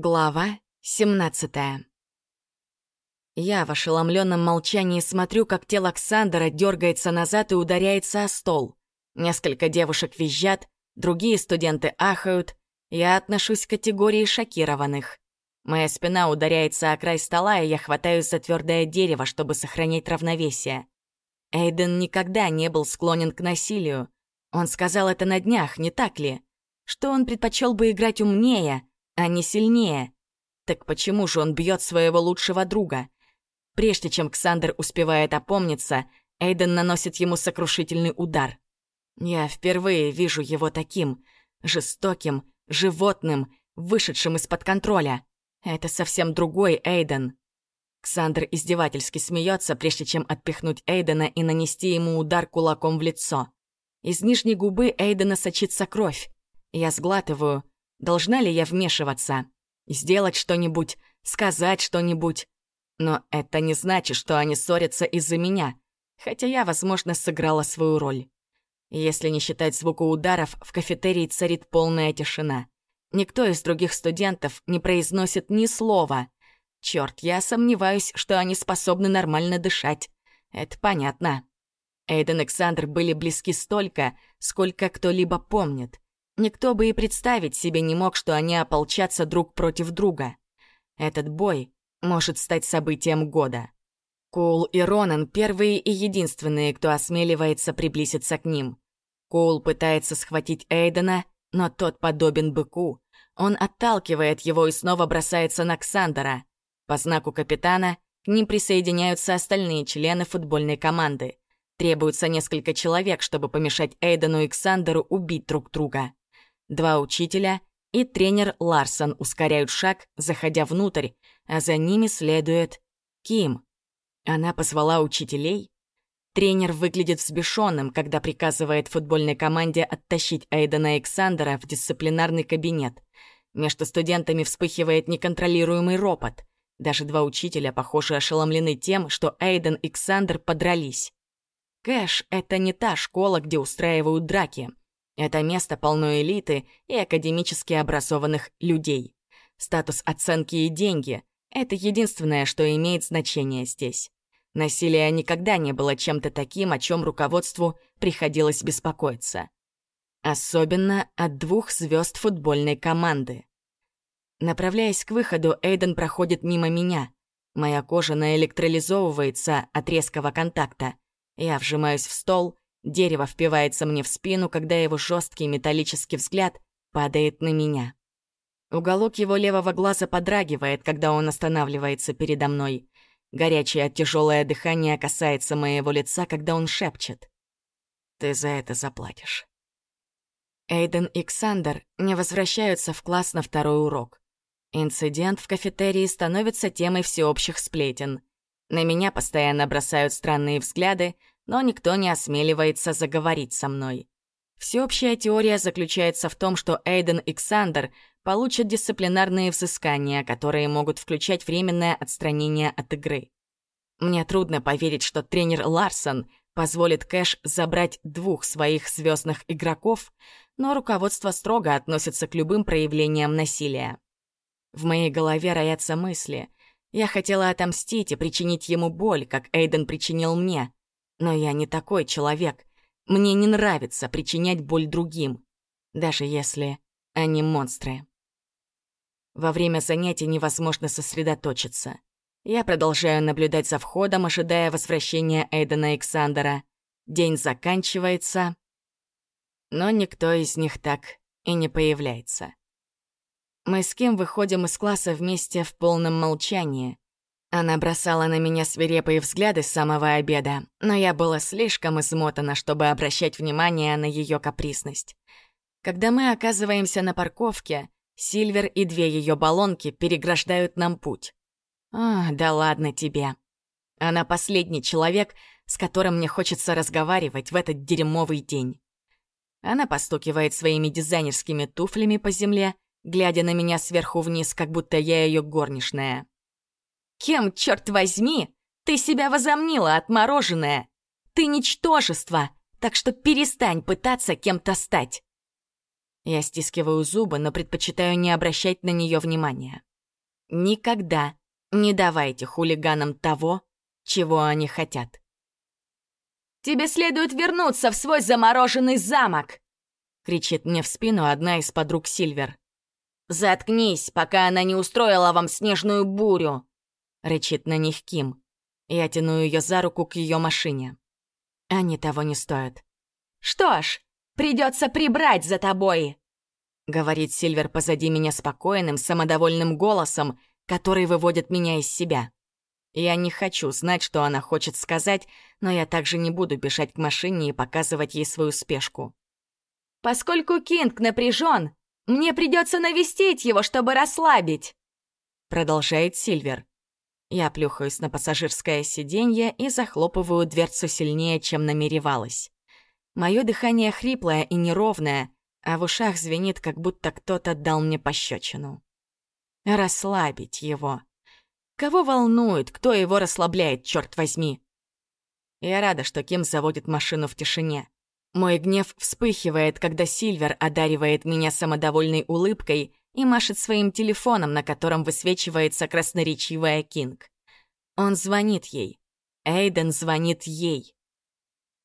Глава 17 Я в ошеломленном молчании смотрю, как тело Александра дергается назад и ударяется о стол. Несколько девушек визжат, другие студенты ахают. Я отношусь к категории шокированных. Моя спина ударяется о край стола, и я хватаюсь за твердое дерево, чтобы сохранять равновесие. Эйден никогда не был склонен к насилию. Он сказал это на днях, не так ли? Что он предпочел бы играть умнее — а не сильнее. Так почему же он бьет своего лучшего друга? Прежде чем Ксандер успевает опомниться, Эйден наносит ему сокрушительный удар. Я впервые вижу его таким, жестоким, животным, вышедшим из-под контроля. Это совсем другой Эйден. Ксандер издевательски смеется, прежде чем отпихнуть Эйдена и нанести ему удар кулаком в лицо. Из нижней губы Эйдена сочится кровь. Я сглатываю, Должна ли я вмешиваться? Сделать что-нибудь? Сказать что-нибудь? Но это не значит, что они ссорятся из-за меня, хотя я, возможно, сыграла свою роль. Если не считать звука ударов, в кафетерии царит полная тишина. Никто из других студентов не произносит ни слова. Черт, я сомневаюсь, что они способны нормально дышать. Это понятно. Эйден и Александр были близки столько, сколько кто-либо помнит. Никто бы и представить себе не мог, что они ополчатся друг против друга. Этот бой может стать событием года. Коул и Ронан — первые и единственные, кто осмеливается приблизиться к ним. Коул пытается схватить Эйдена, но тот подобен быку. Он отталкивает его и снова бросается на Ксандера. По знаку капитана к ним присоединяются остальные члены футбольной команды. Требуется несколько человек, чтобы помешать Эйдену и Ксандеру убить друг друга. Два учителя и тренер Ларсон ускоряют шаг, заходя внутрь, а за ними следует Ким. Она позвала учителей. Тренер выглядит взбешенным, когда приказывает футбольной команде оттащить Эйдена Александра в дисциплинарный кабинет. Между студентами вспыхивает неконтролируемый ропот. Даже два учителя, похоже, ошеломлены тем, что Эйден и Ксандр подрались. Кэш — это не та школа, где устраивают драки. Это место полно элиты и академически образованных людей. Статус оценки и деньги — это единственное, что имеет значение здесь. Насилие никогда не было чем-то таким, о чем руководству приходилось беспокоиться. Особенно от двух звезд футбольной команды. Направляясь к выходу, Эйден проходит мимо меня. Моя кожа наэлектролизовывается от резкого контакта. Я вжимаюсь в стол Дерево впивается мне в спину, когда его жесткий металлический взгляд падает на меня. Уголок его левого глаза подрагивает, когда он останавливается передо мной. Горячее тяжелое дыхание касается моего лица, когда он шепчет. «Ты за это заплатишь». Эйден и Ксандер не возвращаются в класс на второй урок. Инцидент в кафетерии становится темой всеобщих сплетен. На меня постоянно бросают странные взгляды, но никто не осмеливается заговорить со мной. Всеобщая теория заключается в том, что Эйден и Ксандер получат дисциплинарные взыскания, которые могут включать временное отстранение от игры. Мне трудно поверить, что тренер Ларсон позволит Кэш забрать двух своих звездных игроков, но руководство строго относится к любым проявлениям насилия. В моей голове роятся мысли. Я хотела отомстить и причинить ему боль, как Эйден причинил мне, но я не такой человек. Мне не нравится причинять боль другим, даже если они монстры. Во время занятий невозможно сосредоточиться. Я продолжаю наблюдать за входом, ожидая возвращения Эйдена Александра. День заканчивается, но никто из них так и не появляется. Мы с Кем выходим из класса вместе в полном молчании. Она бросала на меня свирепые взгляды с самого обеда, но я была слишком измотана, чтобы обращать внимание на ее капризность. Когда мы оказываемся на парковке, Сильвер и две ее баллонки переграждают нам путь. А, да ладно тебе. Она последний человек, с которым мне хочется разговаривать в этот дерьмовый день. Она постукивает своими дизайнерскими туфлями по земле, глядя на меня сверху вниз, как будто я ее горничная. Кем, черт возьми, ты себя возомнила, отмороженная? Ты ничтожество, так что перестань пытаться кем-то стать. Я стискиваю зубы, но предпочитаю не обращать на нее внимания. Никогда не давайте хулиганам того, чего они хотят. «Тебе следует вернуться в свой замороженный замок!» — кричит мне в спину одна из подруг Сильвер. «Заткнись, пока она не устроила вам снежную бурю!» — рычит на них Ким. Я тяну ее за руку к ее машине. Они того не стоят. «Что ж, придется прибрать за тобой!» Говорит Сильвер позади меня спокойным, самодовольным голосом, который выводит меня из себя. Я не хочу знать, что она хочет сказать, но я также не буду бежать к машине и показывать ей свою спешку. «Поскольку Кинг напряжен, мне придется навестить его, чтобы расслабить!» Продолжает Сильвер. Я плюхаюсь на пассажирское сиденье и захлопываю дверцу сильнее, чем намеревалась. Мое дыхание хриплое и неровное, а в ушах звенит, как будто кто-то дал мне пощечину. Расслабить его. Кого волнует, кто его расслабляет, черт возьми? Я рада, что Ким заводит машину в тишине. Мой гнев вспыхивает, когда Сильвер одаривает меня самодовольной улыбкой и машет своим телефоном, на котором высвечивается красноречивая Кинг. Он звонит ей. Эйден звонит ей.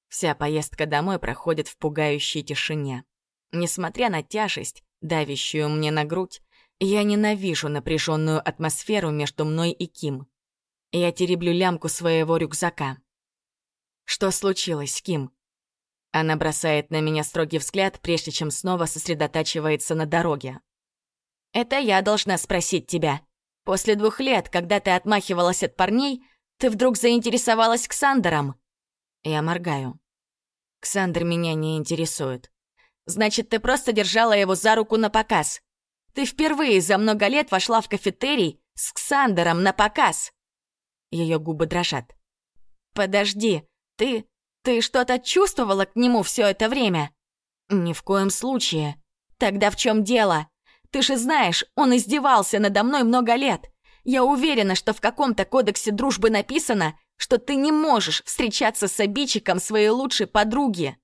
Вся поездка домой проходит в пугающей тишине. Несмотря на тяжесть, давящую мне на грудь, я ненавижу напряженную атмосферу между мной и Ким. Я тереблю лямку своего рюкзака. Что случилось, Ким? Она бросает на меня строгий взгляд, прежде чем снова сосредотачивается на дороге. Это я должна спросить тебя. После двух лет, когда ты отмахивалась от парней, ты вдруг заинтересовалась Ксандером?» Я моргаю. Ксандр меня не интересует. «Значит, ты просто держала его за руку на показ. Ты впервые за много лет вошла в кафетерий с Ксандером на показ!» Ее губы дрожат. «Подожди, ты... ты что-то чувствовала к нему все это время?» «Ни в коем случае. Тогда в чем дело?» Ты же знаешь, он издевался надо мной много лет. Я уверена, что в каком-то кодексе дружбы написано, что ты не можешь встречаться с обидчиком своей лучшей подруги.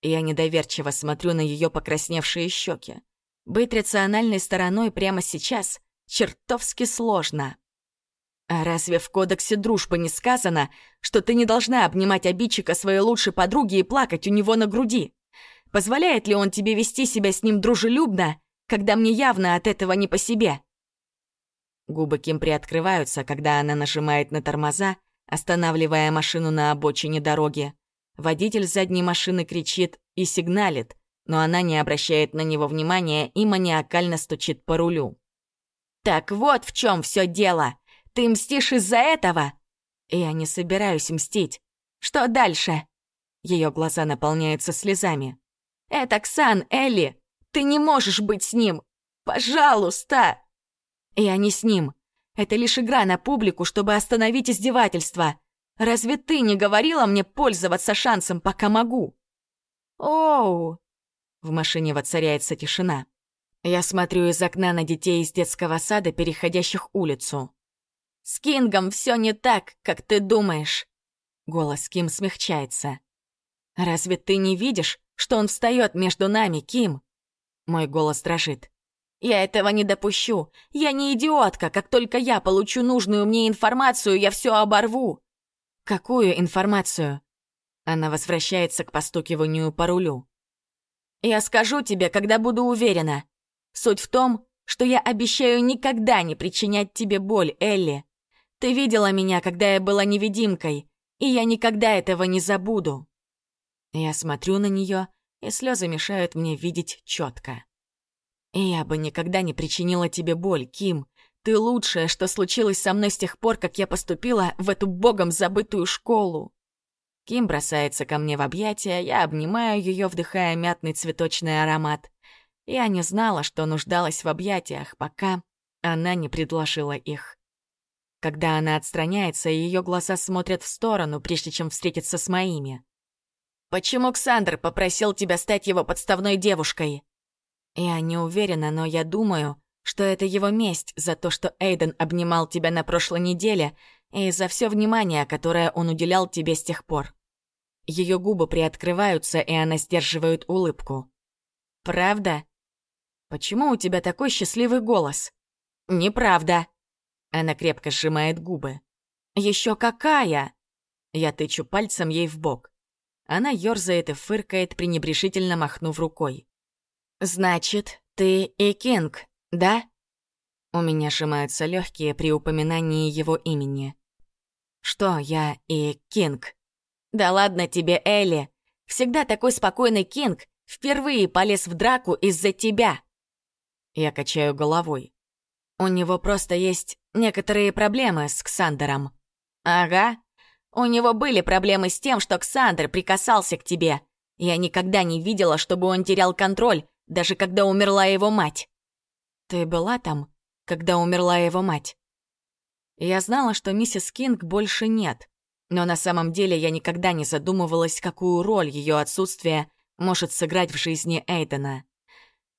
Я недоверчиво смотрю на ее покрасневшие щеки. Быть рациональной стороной прямо сейчас чертовски сложно. А разве в кодексе дружбы не сказано, что ты не должна обнимать обидчика своей лучшей подруги и плакать у него на груди? Позволяет ли он тебе вести себя с ним дружелюбно когда мне явно от этого не по себе. Губы Ким приоткрываются, когда она нажимает на тормоза, останавливая машину на обочине дороги. Водитель задней машины кричит и сигналит, но она не обращает на него внимания и маниакально стучит по рулю. «Так вот в чем все дело! Ты мстишь из-за этого?» «Я не собираюсь мстить. Что дальше?» Ее глаза наполняются слезами. «Это Ксан, Элли! Ты не можешь быть с ним! Пожалуйста!» «Я не с ним. Это лишь игра на публику, чтобы остановить издевательство. Разве ты не говорила мне пользоваться шансом, пока могу?» «Оу!» В машине воцаряется тишина. Я смотрю из окна на детей из детского сада, переходящих улицу. «С Кингом все не так, как ты думаешь!» Голос Ким смягчается. «Разве ты не видишь, что он встает между нами, Ким?» Мой голос дрожит. «Я этого не допущу. Я не идиотка. Как только я получу нужную мне информацию, я все оборву». «Какую информацию?» Она возвращается к постукиванию по рулю. «Я скажу тебе, когда буду уверена. Суть в том, что я обещаю никогда не причинять тебе боль, Элли. Ты видела меня, когда я была невидимкой, и я никогда этого не забуду». Я смотрю на нее и слезы мешают мне видеть четко. «Я бы никогда не причинила тебе боль, Ким. Ты лучшее, что случилось со мной с тех пор, как я поступила в эту богом забытую школу». Ким бросается ко мне в объятия, я обнимаю ее, вдыхая мятный цветочный аромат. Я не знала, что нуждалась в объятиях, пока она не предложила их. Когда она отстраняется, ее глаза смотрят в сторону, прежде чем встретиться с моими. Почему Ксандр попросил тебя стать его подставной девушкой? Я не уверена, но я думаю, что это его месть за то, что Эйден обнимал тебя на прошлой неделе и за все внимание, которое он уделял тебе с тех пор. Ее губы приоткрываются, и она сдерживает улыбку. «Правда? Почему у тебя такой счастливый голос?» Неправда. Она крепко сжимает губы. Еще какая? Я тычу пальцем ей в бок. Она ёрзает и фыркает, пренебрежительно махнув рукой. «Значит, ты и Кинг, да?» У меня сжимаются легкие при упоминании его имени. «Что я и Кинг?» «Да ладно тебе, Элли! Всегда такой спокойный Кинг впервые полез в драку из-за тебя!» Я качаю головой. У него просто есть некоторые проблемы с Ксандером. Ага. У него были проблемы с тем, что Ксандер прикасался к тебе. Я никогда не видела, чтобы он терял контроль, даже когда умерла его мать. Ты была там, когда умерла его мать? Я знала, что миссис Кинг больше нет, но на самом деле я никогда не задумывалась, какую роль ее отсутствие может сыграть в жизни Эйдена.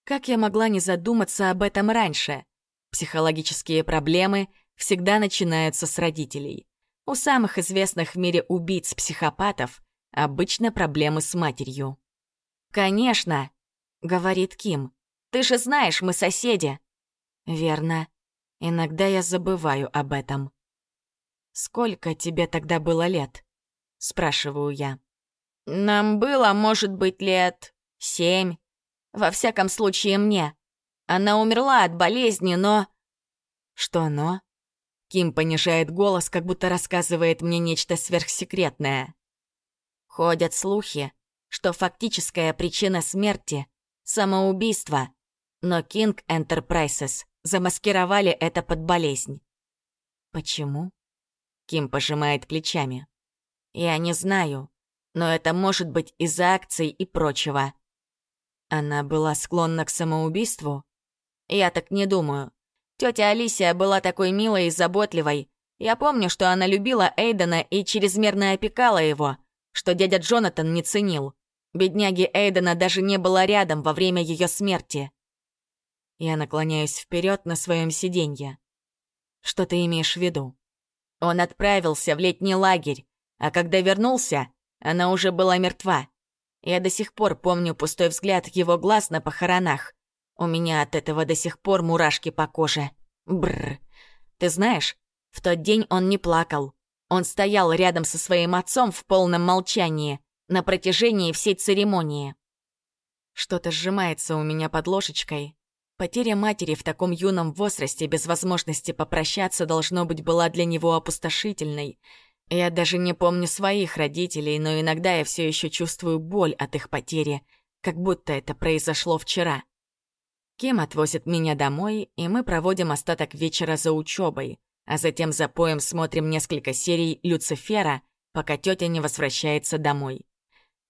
Как я могла не задуматься об этом раньше? Психологические проблемы всегда начинаются с родителей. У самых известных в мире убийц-психопатов обычно проблемы с матерью. «Конечно», — говорит Ким. «Ты же знаешь, мы соседи». «Верно. Иногда я забываю об этом». «Сколько тебе тогда было лет?» — спрашиваю я. «Нам было, может быть, лет семь. Во всяком случае, мне. Она умерла от болезни, но...» «Что «но»?» Ким понижает голос, как будто рассказывает мне нечто сверхсекретное. Ходят слухи, что фактическая причина смерти — самоубийство, но King Enterprises замаскировали это под болезнь. Почему? Ким пожимает плечами. Я не знаю, но это может быть из-за акций и прочего. Она была склонна к самоубийству? Я так не думаю. Тетя Алисия была такой милой и заботливой. Я помню, что она любила Эйдена и чрезмерно опекала его, что дядя Джонатан не ценил. Бедняги Эйдена даже не было рядом во время ее смерти. Я наклоняюсь вперед на своем сиденье. Что ты имеешь в виду? Он отправился в летний лагерь, а когда вернулся, она уже была мертва. Я до сих пор помню пустой взгляд его глаз на похоронах. У меня от этого до сих пор мурашки по коже. Бррр. Ты знаешь, в тот день он не плакал. Он стоял рядом со своим отцом в полном молчании на протяжении всей церемонии. Что-то сжимается у меня под ложечкой. Потеря матери в таком юном возрасте без возможности попрощаться должно быть была для него опустошительной. Я даже не помню своих родителей, но иногда я все еще чувствую боль от их потери, как будто это произошло вчера. Ким отвозит меня домой, и мы проводим остаток вечера за учебой, а затем за поем смотрим несколько серий «Люцифера», пока тетя не возвращается домой.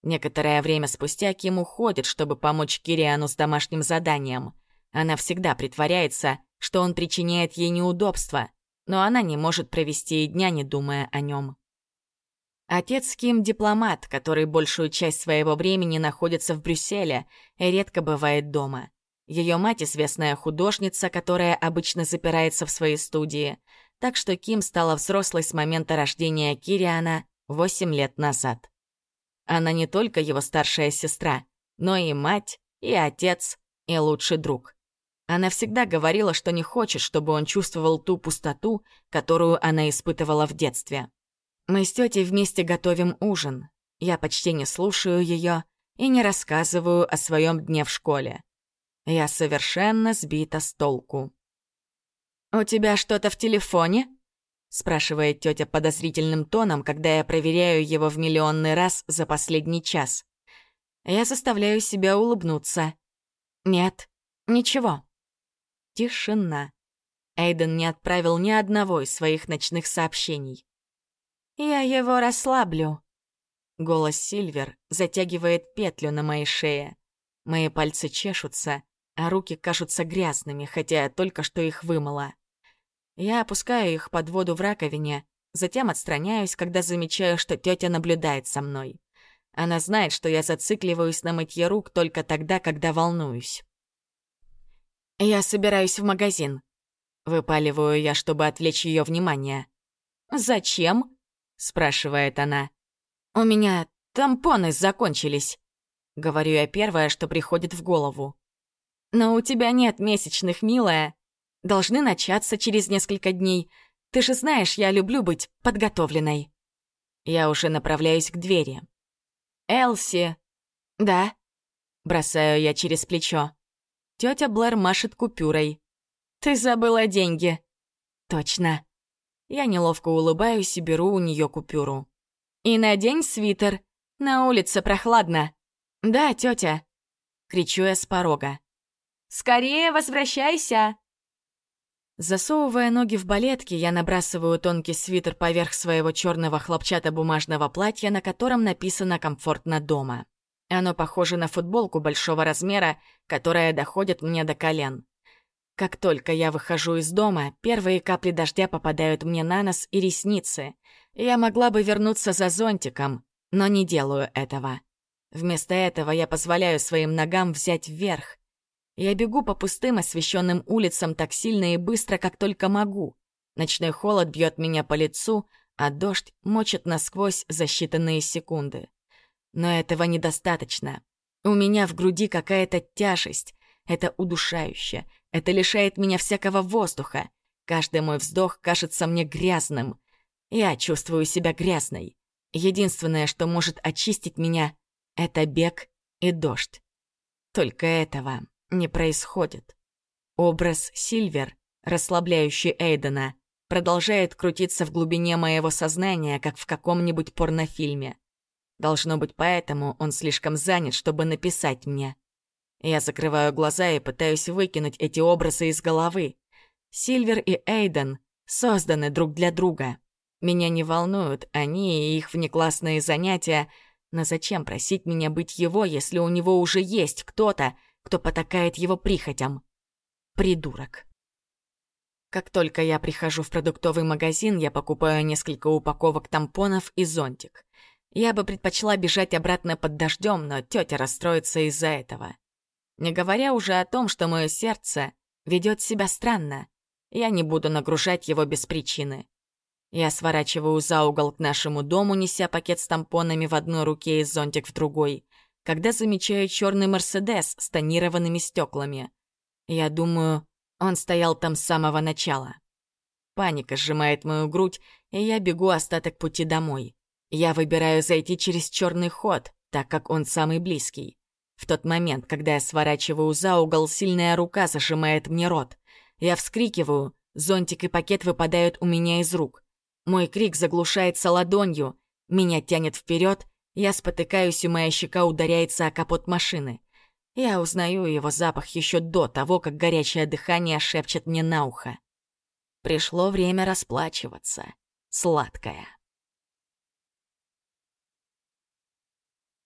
Некоторое время спустя Ким уходит, чтобы помочь Кириану с домашним заданием. Она всегда притворяется, что он причиняет ей неудобства, но она не может провести и дня, не думая о нем. Отец Ким — дипломат, который большую часть своего времени находится в Брюсселе и редко бывает дома. Ее мать — известная художница, которая обычно запирается в своей студии, так что Ким стала взрослой с момента рождения Кириана 8 лет назад. Она не только его старшая сестра, но и мать, и отец, и лучший друг. Она всегда говорила, что не хочет, чтобы он чувствовал ту пустоту, которую она испытывала в детстве. Мы с тетей вместе готовим ужин. Я почти не слушаю ее и не рассказываю о своем дне в школе. Я совершенно сбита с толку. «У тебя что-то в телефоне?» — спрашивает тетя подозрительным тоном, когда я проверяю его в миллионный раз за последний час. Я заставляю себя улыбнуться. «Нет, ничего». Тишина. Эйден не отправил ни одного из своих ночных сообщений. «Я его расслаблю». Голос Сильвер затягивает петлю на моей шее. Мои пальцы чешутся, а руки кажутся грязными, хотя я только что их вымыла. Я опускаю их под воду в раковине, затем отстраняюсь, когда замечаю, что тетя наблюдает за мной. Она знает, что я зацикливаюсь на мытье рук только тогда, когда волнуюсь. «Я собираюсь в магазин», — выпаливаю я, чтобы отвлечь ее внимание. «Зачем?» — спрашивает она. «У меня тампоны закончились», — говорю я первое, что приходит в голову. «Но у тебя нет месячных, милая». Должны начаться через несколько дней. Ты же знаешь, я люблю быть подготовленной. Я уже направляюсь к двери. «Элси!» «Да?» Бросаю я через плечо. Тетя Блэр машет купюрой. «Ты забыла деньги!» «Точно!» Я неловко улыбаюсь и беру у нее купюру. «И надень свитер. На улице прохладно». «Да, тетя!» Кричу я с порога. «Скорее возвращайся!» Засовывая ноги в балетки, я набрасываю тонкий свитер поверх своего черного хлопчатобумажного платья, на котором написано «Комфортно дома». Оно похоже на футболку большого размера, которая доходит мне до колен. Как только я выхожу из дома, первые капли дождя попадают мне на нос и ресницы. Я могла бы вернуться за зонтиком, но не делаю этого. Вместо этого я позволяю своим ногам взять вверх. Я бегу по пустым освещенным улицам так сильно и быстро, как только могу. Ночной холод бьет меня по лицу, а дождь мочит насквозь за считанные секунды. Но этого недостаточно. У меня в груди какая-то тяжесть. Это удушающе. Это лишает меня всякого воздуха. Каждый мой вздох кажется мне грязным. Я чувствую себя грязной. Единственное, что может очистить меня, это бег и дождь. Только этого не происходит. Образ Сильвер, расслабляющий Эйдена, продолжает крутиться в глубине моего сознания, как в каком-нибудь порнофильме. Должно быть, поэтому он слишком занят, чтобы написать мне. Я закрываю глаза и пытаюсь выкинуть эти образы из головы. Сильвер и Эйден созданы друг для друга. Меня не волнуют они и их внеклассные занятия, но зачем просить меня быть его, если у него уже есть кто-то, кто потакает его прихотям? Придурок. Как только я прихожу в продуктовый магазин, я покупаю несколько упаковок тампонов и зонтик. Я бы предпочла бежать обратно под дождем, но тетя расстроится из-за этого. Не говоря уже о том, что мое сердце ведет себя странно. Я не буду нагружать его без причины. Я сворачиваю за угол к нашему дому, неся пакет с тампонами в одной руке и зонтик в другой, когда замечаю черный Мерседес с тонированными стеклами. Я думаю, он стоял там с самого начала. Паника сжимает мою грудь, и я бегу остаток пути домой. Я выбираю зайти через черный ход, так как он самый близкий. В тот момент, когда я сворачиваю за угол, сильная рука зажимает мне рот. Я вскрикиваю, зонтик и пакет выпадают у меня из рук. Мой крик заглушается ладонью, меня тянет вперед, я спотыкаюсь, и моя щека ударяется о капот машины. Я узнаю его запах еще до того, как горячее дыхание шепчет мне на ухо. Пришло время расплачиваться. Сладкое.